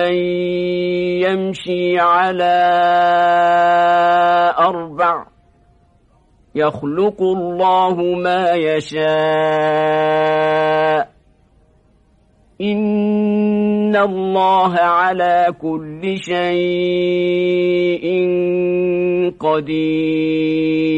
من يمشي على أربع يخلق الله ما يشاء. إن الله على كل شيء قدير.